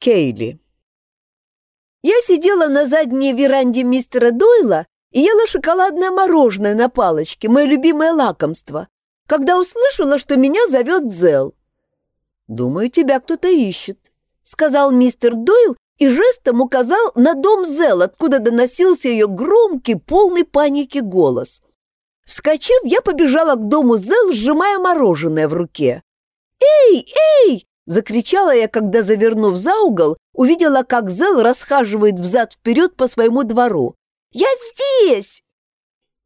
Кейли. Я сидела на задней веранде мистера Дойла и ела шоколадное мороженое на палочке, мое любимое лакомство, когда услышала, что меня зовет Зел. «Думаю, тебя кто-то ищет», — сказал мистер Дойл и жестом указал на дом Зел, откуда доносился ее громкий, полный паники голос. Вскочив, я побежала к дому Зел, сжимая мороженое в руке. «Эй, эй!» — закричала я, когда, завернув за угол, увидела, как Зел расхаживает взад-вперед по своему двору. «Я здесь!»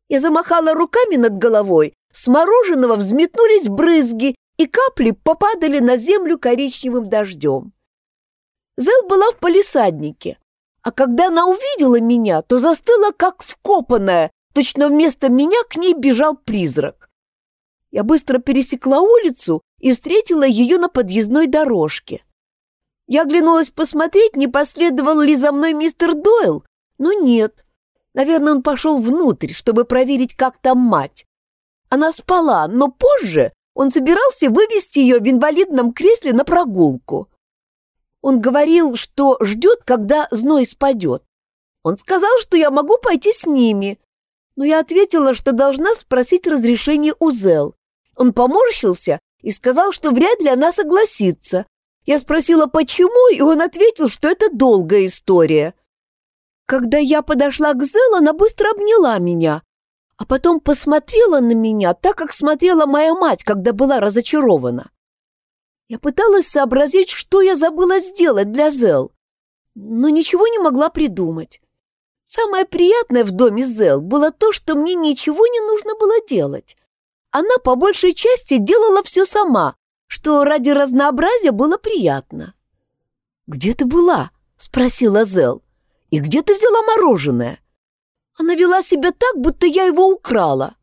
Я замахала руками над головой, с мороженого взметнулись брызги, и капли попадали на землю коричневым дождем. Зел была в палисаднике, а когда она увидела меня, то застыла как вкопанная, точно вместо меня к ней бежал призрак. Я быстро пересекла улицу и встретила ее на подъездной дорожке. Я оглянулась посмотреть, не последовал ли за мной мистер Дойл, но нет. Наверное, он пошел внутрь, чтобы проверить, как там мать. Она спала, но позже он собирался вывести ее в инвалидном кресле на прогулку. Он говорил, что ждет, когда зной спадет. Он сказал, что я могу пойти с ними. Но я ответила, что должна спросить разрешение у Зел. Он поморщился и сказал, что вряд ли она согласится. Я спросила, почему, и он ответил, что это долгая история. Когда я подошла к Зел, она быстро обняла меня, а потом посмотрела на меня так, как смотрела моя мать, когда была разочарована. Я пыталась сообразить, что я забыла сделать для Зел, но ничего не могла придумать. Самое приятное в доме Зел было то, что мне ничего не нужно было делать. Она по большей части делала все сама, что ради разнообразия было приятно. «Где ты была?» — спросила Зел. «И где ты взяла мороженое?» Она вела себя так, будто я его украла.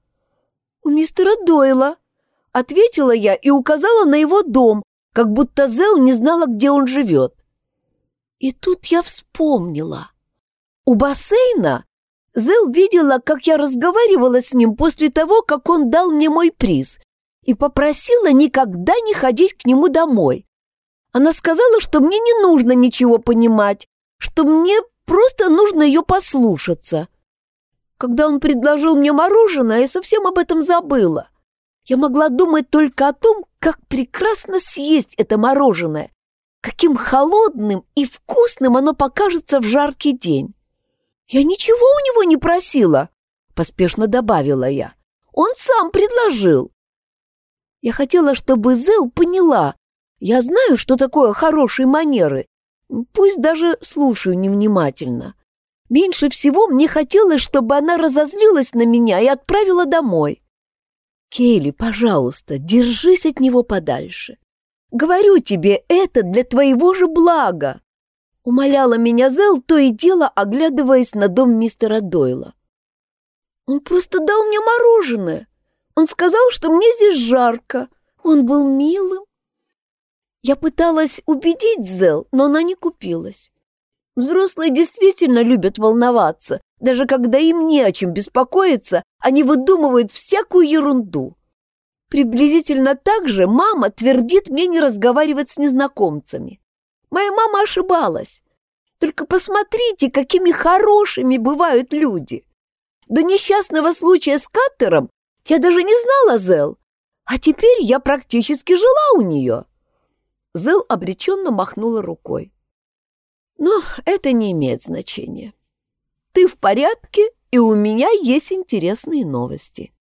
«У мистера Дойла», — ответила я и указала на его дом, как будто Зел не знала, где он живет. И тут я вспомнила. У бассейна Зел видела, как я разговаривала с ним после того, как он дал мне мой приз, и попросила никогда не ходить к нему домой. Она сказала, что мне не нужно ничего понимать, что мне просто нужно ее послушаться. Когда он предложил мне мороженое, я совсем об этом забыла. Я могла думать только о том, как прекрасно съесть это мороженое, каким холодным и вкусным оно покажется в жаркий день. Я ничего у него не просила, поспешно добавила я. Он сам предложил. Я хотела, чтобы Зел поняла. Я знаю, что такое хорошие манеры. Пусть даже слушаю невнимательно. Меньше всего мне хотелось, чтобы она разозлилась на меня и отправила домой. Кейли, пожалуйста, держись от него подальше. Говорю тебе, это для твоего же блага. Умоляла меня Зел, то и дело оглядываясь на дом мистера Дойла. Он просто дал мне мороженое. Он сказал, что мне здесь жарко. Он был милым. Я пыталась убедить Зел, но она не купилась. Взрослые действительно любят волноваться, даже когда им не о чем беспокоиться, они выдумывают всякую ерунду. Приблизительно так же мама твердит мне не разговаривать с незнакомцами. Моя мама ошибалась. Только посмотрите, какими хорошими бывают люди. До несчастного случая с Каттером я даже не знала Зел, а теперь я практически жила у нее. Зел обреченно махнула рукой. Но это не имеет значения. Ты в порядке, и у меня есть интересные новости.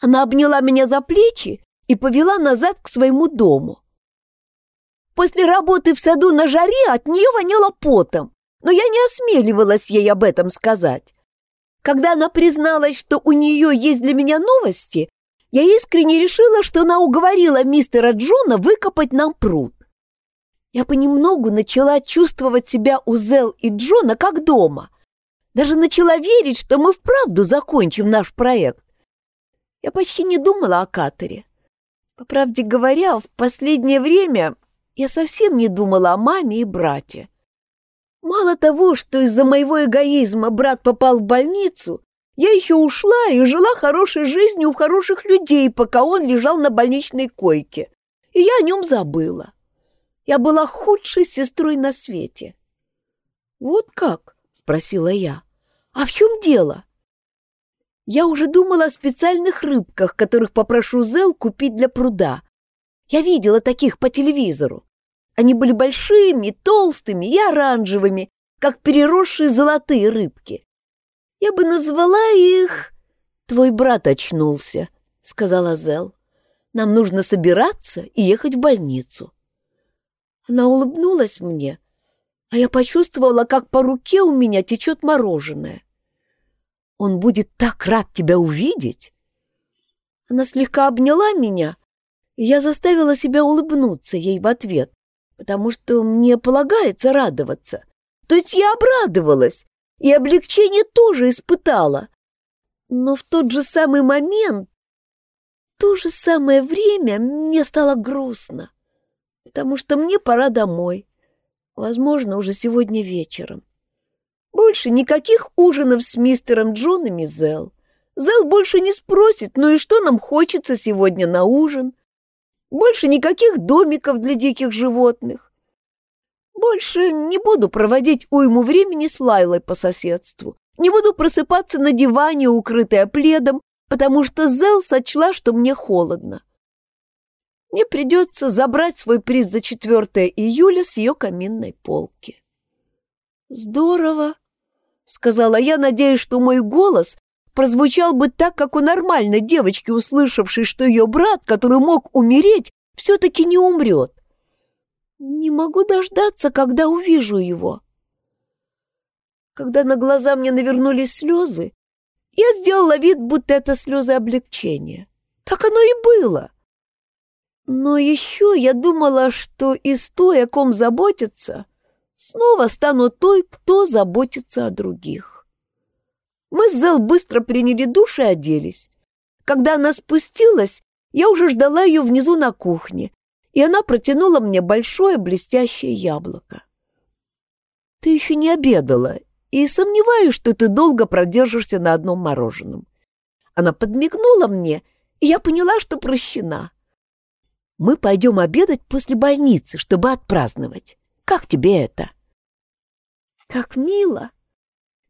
Она обняла меня за плечи и повела назад к своему дому. После работы в саду на жаре от нее воняло потом, но я не осмеливалась ей об этом сказать. Когда она призналась, что у нее есть для меня новости, я искренне решила, что она уговорила мистера Джона выкопать нам пруд. Я понемногу начала чувствовать себя у Зел и Джона как дома. Даже начала верить, что мы вправду закончим наш проект. Я почти не думала о Катере. По правде говоря, в последнее время я совсем не думала о маме и брате. Мало того, что из-за моего эгоизма брат попал в больницу, я еще ушла и жила хорошей жизнью у хороших людей, пока он лежал на больничной койке, и я о нем забыла. Я была худшей сестрой на свете. «Вот как?» — спросила я. «А в чем дело?» Я уже думала о специальных рыбках, которых попрошу Зел купить для пруда. Я видела таких по телевизору. Они были большими, толстыми и оранжевыми, как переросшие золотые рыбки. Я бы назвала их... «Твой брат очнулся», — сказала Зел. «Нам нужно собираться и ехать в больницу». Она улыбнулась мне, а я почувствовала, как по руке у меня течет мороженое. Он будет так рад тебя увидеть!» Она слегка обняла меня, и я заставила себя улыбнуться ей в ответ, потому что мне полагается радоваться. То есть я обрадовалась, и облегчение тоже испытала. Но в тот же самый момент, в то же самое время мне стало грустно, потому что мне пора домой, возможно, уже сегодня вечером. Больше никаких ужинов с мистером Джон и Мизел. Зел больше не спросит, ну и что нам хочется сегодня на ужин? Больше никаких домиков для диких животных. Больше не буду проводить уйму времени с Лайлой по соседству. Не буду просыпаться на диване, укрытая пледом, потому что Зел сочла, что мне холодно. Мне придется забрать свой приз за 4 июля с ее каминной полки. Здорово, — сказала я, надеясь, что мой голос прозвучал бы так, как у нормальной девочки, услышавшей, что ее брат, который мог умереть, все-таки не умрет. Не могу дождаться, когда увижу его. Когда на глаза мне навернулись слезы, я сделала вид, будто это слезы облегчения. Так оно и было. Но еще я думала, что из той, о ком заботиться, снова стану той, кто заботится о других. Мы с Зел быстро приняли душ и оделись. Когда она спустилась, я уже ждала ее внизу на кухне, и она протянула мне большое блестящее яблоко. «Ты еще не обедала, и сомневаюсь, что ты долго продержишься на одном мороженом». Она подмигнула мне, и я поняла, что прощена. «Мы пойдем обедать после больницы, чтобы отпраздновать. Как тебе это?» «Как мило!»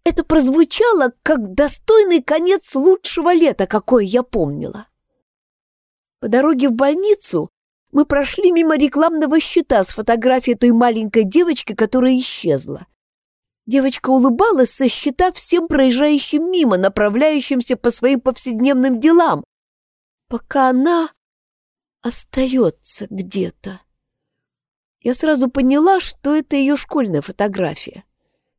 Это прозвучало, как достойный конец лучшего лета, какое я помнила. По дороге в больницу мы прошли мимо рекламного щита с фотографией той маленькой девочки, которая исчезла. Девочка улыбалась со щита всем проезжающим мимо, направляющимся по своим повседневным делам, пока она остается где-то. Я сразу поняла, что это ее школьная фотография.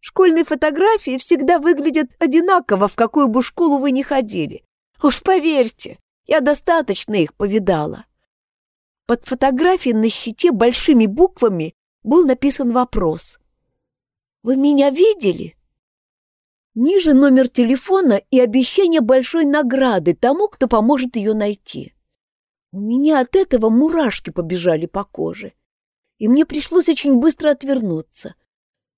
Школьные фотографии всегда выглядят одинаково, в какую бы школу вы ни ходили. Уж поверьте, я достаточно их повидала. Под фотографией на щите большими буквами был написан вопрос. «Вы меня видели?» Ниже номер телефона и обещание большой награды тому, кто поможет ее найти. У меня от этого мурашки побежали по коже и мне пришлось очень быстро отвернуться.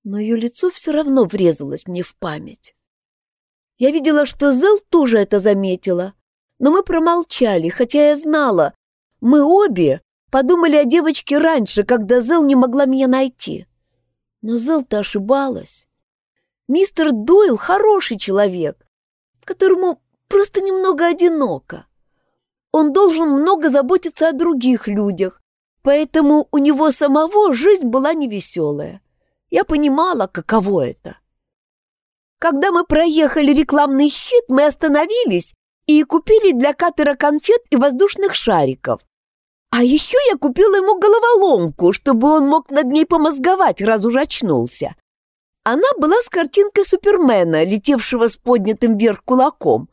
Но ее лицо все равно врезалось мне в память. Я видела, что Зел тоже это заметила, но мы промолчали, хотя я знала, мы обе подумали о девочке раньше, когда Зел не могла меня найти. Но Зел-то ошибалась. Мистер Дойл хороший человек, которому просто немного одиноко. Он должен много заботиться о других людях, Поэтому у него самого жизнь была невеселая. Я понимала, каково это. Когда мы проехали рекламный щит, мы остановились и купили для Катера конфет и воздушных шариков. А еще я купила ему головоломку, чтобы он мог над ней помозговать, раз уже очнулся. Она была с картинкой Супермена, летевшего с поднятым вверх кулаком.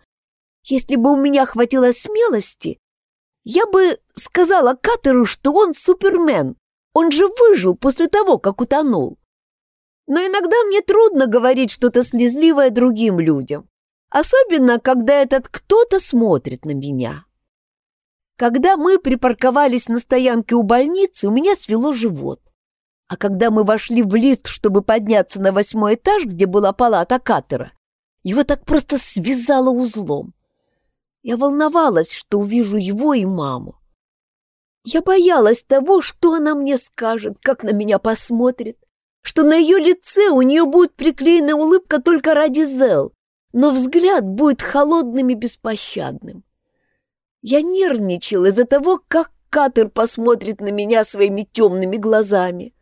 Если бы у меня хватило смелости, я бы сказала Катеру, что он супермен. Он же выжил после того, как утонул. Но иногда мне трудно говорить что-то слезливое другим людям, особенно когда этот кто-то смотрит на меня. Когда мы припарковались на стоянке у больницы, у меня свело живот. А когда мы вошли в лифт, чтобы подняться на восьмой этаж, где была палата Катера, его так просто связало узлом. Я волновалась, что увижу его и маму. Я боялась того, что она мне скажет, как на меня посмотрит, что на ее лице у нее будет приклеена улыбка только ради Зел, но взгляд будет холодным и беспощадным. Я нервничал из-за того, как Катер посмотрит на меня своими темными глазами.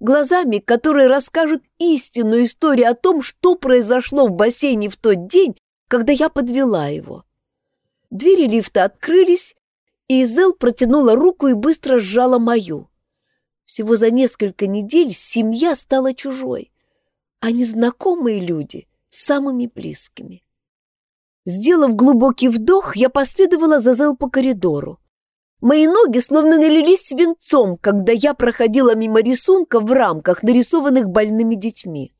Глазами, которые расскажут истинную историю о том, что произошло в бассейне в тот день, когда я подвела его. Двери лифта открылись, и Изел протянула руку и быстро сжала мою. Всего за несколько недель семья стала чужой, а незнакомые люди — самыми близкими. Сделав глубокий вдох, я последовала за Зел по коридору. Мои ноги словно налились свинцом, когда я проходила мимо рисунка в рамках, нарисованных больными детьми.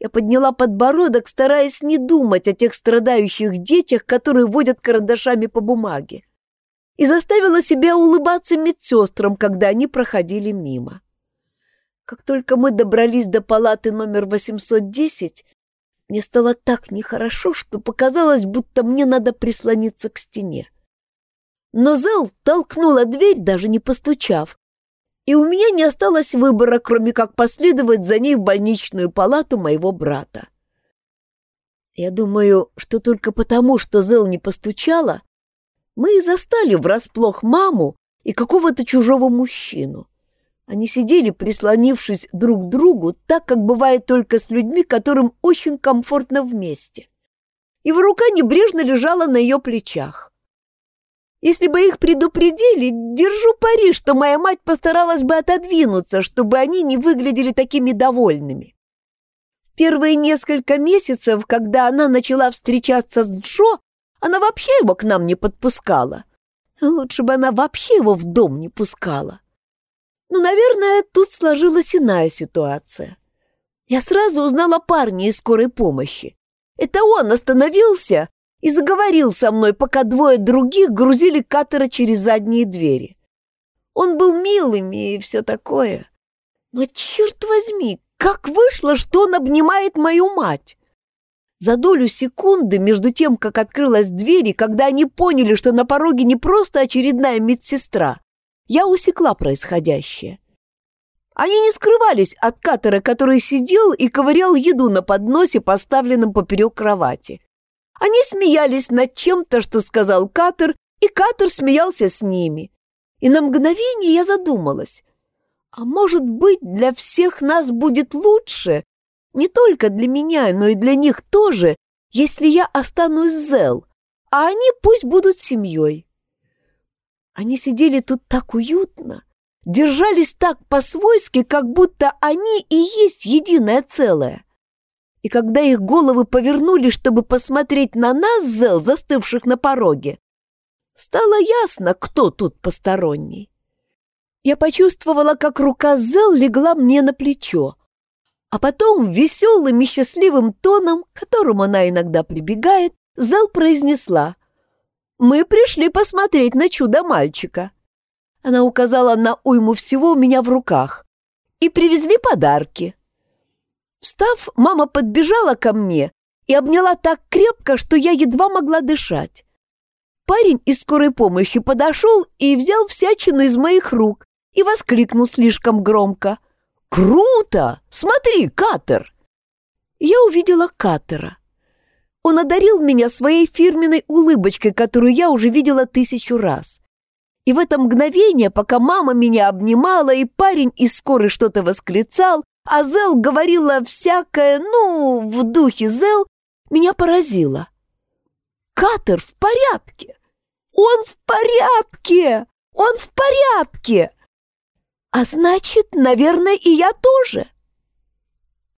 Я подняла подбородок, стараясь не думать о тех страдающих детях, которые водят карандашами по бумаге и заставила себя улыбаться медсестрам, когда они проходили мимо. Как только мы добрались до палаты номер 810, мне стало так нехорошо, что показалось, будто мне надо прислониться к стене. Но Зел толкнула дверь, даже не постучав, и у меня не осталось выбора, кроме как последовать за ней в больничную палату моего брата. Я думаю, что только потому, что Зел не постучала, мы и застали врасплох маму и какого-то чужого мужчину. Они сидели, прислонившись друг к другу, так, как бывает только с людьми, которым очень комфортно вместе. Его рука небрежно лежала на ее плечах. Если бы их предупредили, держу пари, что моя мать постаралась бы отодвинуться, чтобы они не выглядели такими довольными. Первые несколько месяцев, когда она начала встречаться с Джо, она вообще его к нам не подпускала. Лучше бы она вообще его в дом не пускала. Но, ну, наверное, тут сложилась иная ситуация. Я сразу узнала парня из скорой помощи. Это он остановился и заговорил со мной, пока двое других грузили катера через задние двери. Он был милым и все такое. Но, черт возьми, как вышло, что он обнимает мою мать? За долю секунды между тем, как открылась дверь, и когда они поняли, что на пороге не просто очередная медсестра, я усекла происходящее. Они не скрывались от Катера, который сидел и ковырял еду на подносе, поставленном поперек кровати. Они смеялись над чем-то, что сказал Катер, и Катер смеялся с ними. И на мгновение я задумалась, а может быть, для всех нас будет лучше, не только для меня, но и для них тоже, если я останусь Зел, а они пусть будут семьей. Они сидели тут так уютно, держались так по-свойски, как будто они и есть единое целое. И когда их головы повернули, чтобы посмотреть на нас, Зел, застывших на пороге, стало ясно, кто тут посторонний. Я почувствовала, как рука Зел легла мне на плечо, а потом веселым и счастливым тоном, к которому она иногда прибегает, Зел произнесла «Мы пришли посмотреть на чудо мальчика». Она указала на уйму всего у меня в руках. «И привезли подарки». Встав, мама подбежала ко мне и обняла так крепко, что я едва могла дышать. Парень из скорой помощи подошел и взял всячину из моих рук и воскликнул слишком громко. «Круто! Смотри, Катер!» Я увидела Катера. Он одарил меня своей фирменной улыбочкой, которую я уже видела тысячу раз. И в это мгновение, пока мама меня обнимала, и парень из скорой что-то восклицал, а Зел говорила всякое, ну, в духе Зел, меня поразило. Катер в порядке! Он в порядке! Он в порядке! А значит, наверное, и я тоже.